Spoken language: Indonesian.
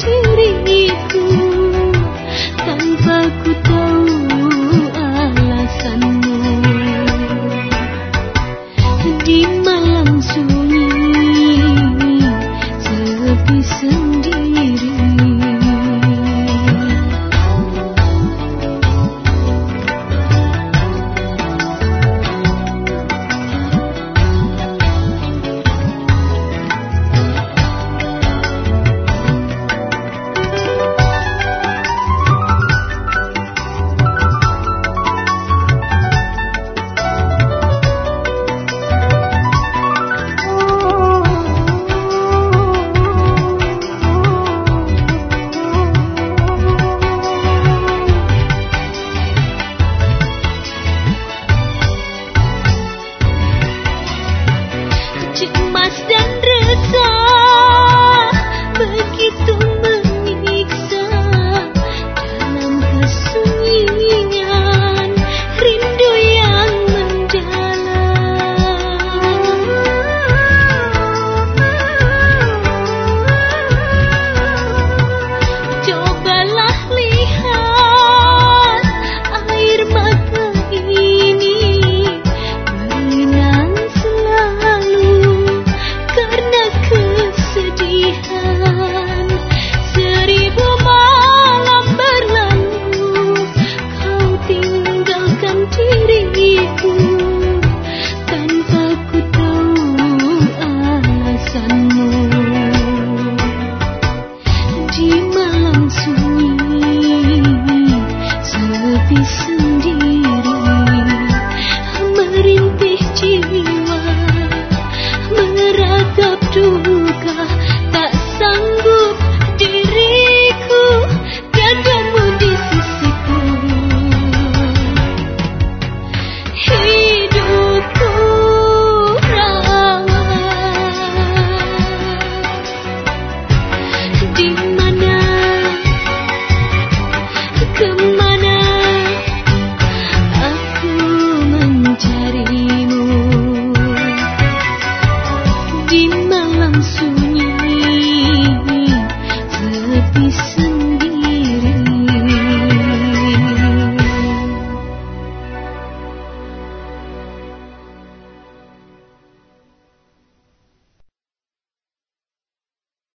diriku tanpa ku tahu alasanmu di malam sunyi.